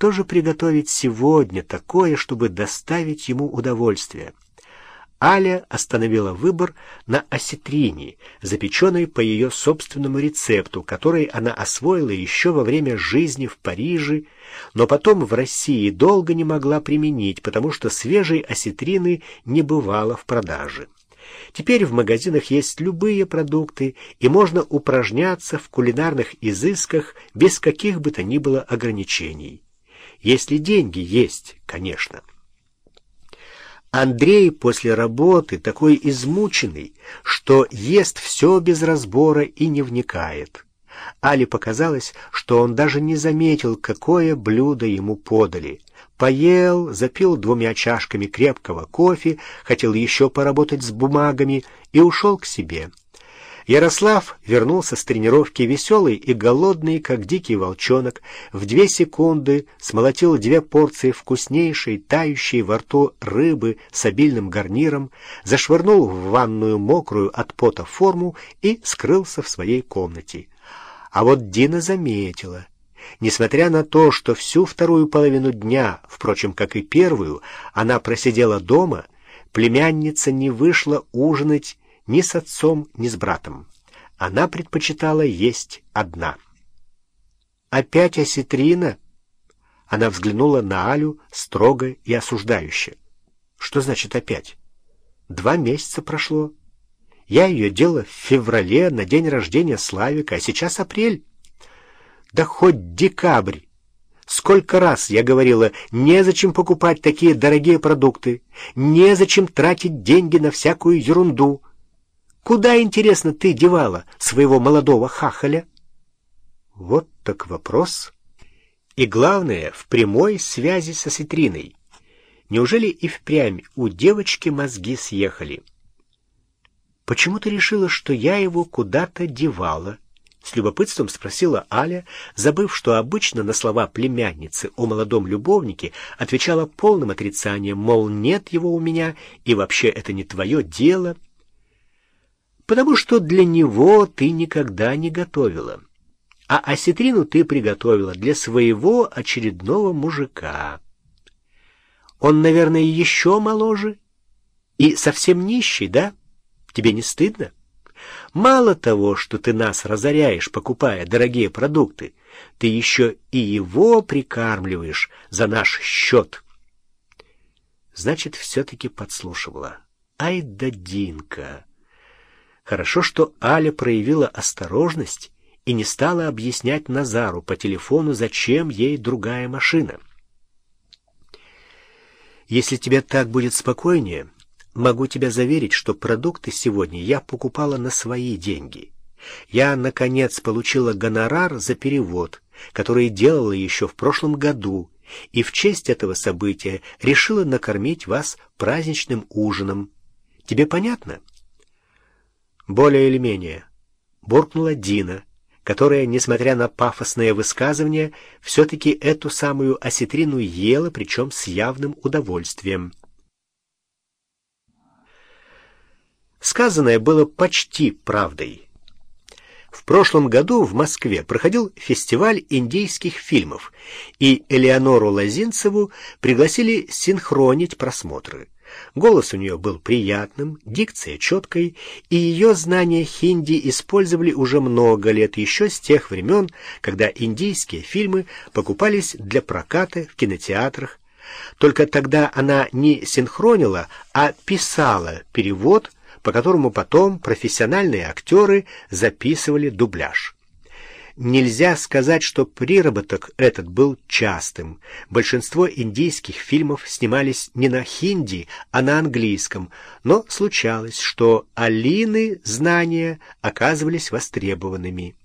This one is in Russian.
что же приготовить сегодня такое, чтобы доставить ему удовольствие. Аля остановила выбор на осетрине, запеченной по ее собственному рецепту, который она освоила еще во время жизни в Париже, но потом в России долго не могла применить, потому что свежей осетрины не бывало в продаже. Теперь в магазинах есть любые продукты, и можно упражняться в кулинарных изысках без каких бы то ни было ограничений. Если деньги есть, конечно. Андрей после работы такой измученный, что ест все без разбора и не вникает. Али показалось, что он даже не заметил, какое блюдо ему подали. Поел, запил двумя чашками крепкого кофе, хотел еще поработать с бумагами и ушел к себе. Ярослав вернулся с тренировки веселый и голодный, как дикий волчонок, в две секунды смолотил две порции вкуснейшей, тающей во рту рыбы с обильным гарниром, зашвырнул в ванную мокрую от пота форму и скрылся в своей комнате. А вот Дина заметила. Несмотря на то, что всю вторую половину дня, впрочем, как и первую, она просидела дома, племянница не вышла ужинать ни с отцом, ни с братом. Она предпочитала есть одна. «Опять осетрина?» Она взглянула на Алю строго и осуждающе. «Что значит опять? Два месяца прошло. Я ее делала в феврале на день рождения Славика, а сейчас апрель. Да хоть декабрь. Сколько раз я говорила, незачем покупать такие дорогие продукты, незачем тратить деньги на всякую ерунду». Куда, интересно, ты девала своего молодого хахаля? Вот так вопрос. И главное, в прямой связи со Ситриной. Неужели и впрямь у девочки мозги съехали? Почему ты решила, что я его куда-то девала? С любопытством спросила Аля, забыв, что обычно на слова племянницы о молодом любовнике отвечала полным отрицанием, мол, нет его у меня, и вообще это не твое дело — потому что для него ты никогда не готовила. А осетрину ты приготовила для своего очередного мужика. Он, наверное, еще моложе и совсем нищий, да? Тебе не стыдно? Мало того, что ты нас разоряешь, покупая дорогие продукты, ты еще и его прикармливаешь за наш счет. Значит, все-таки подслушивала. Ай да Динка! Хорошо, что Аля проявила осторожность и не стала объяснять Назару по телефону, зачем ей другая машина. Если тебе так будет спокойнее, могу тебя заверить, что продукты сегодня я покупала на свои деньги. Я, наконец, получила гонорар за перевод, который делала еще в прошлом году, и в честь этого события решила накормить вас праздничным ужином. Тебе понятно? Более или менее, буркнула Дина, которая, несмотря на пафосное высказывание, все-таки эту самую осетрину ела, причем с явным удовольствием. Сказанное было почти правдой. В прошлом году в Москве проходил фестиваль индийских фильмов, и Элеонору Лозинцеву пригласили синхронить просмотры. Голос у нее был приятным, дикция четкой, и ее знания хинди использовали уже много лет, еще с тех времен, когда индийские фильмы покупались для проката в кинотеатрах. Только тогда она не синхронила, а писала перевод, по которому потом профессиональные актеры записывали дубляж. Нельзя сказать, что приработок этот был частым. Большинство индийских фильмов снимались не на хинди, а на английском, но случалось, что Алины знания оказывались востребованными.